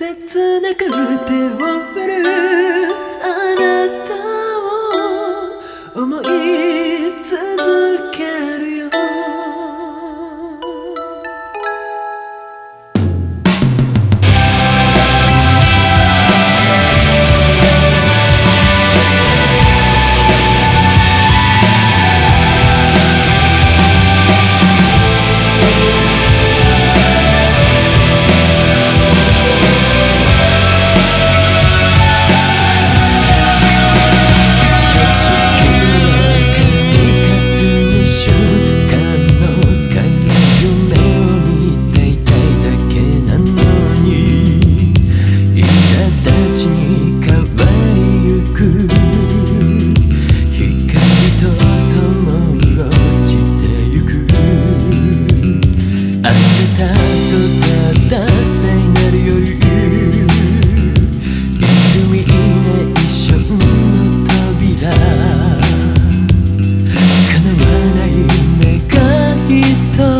切なく手を振る。kita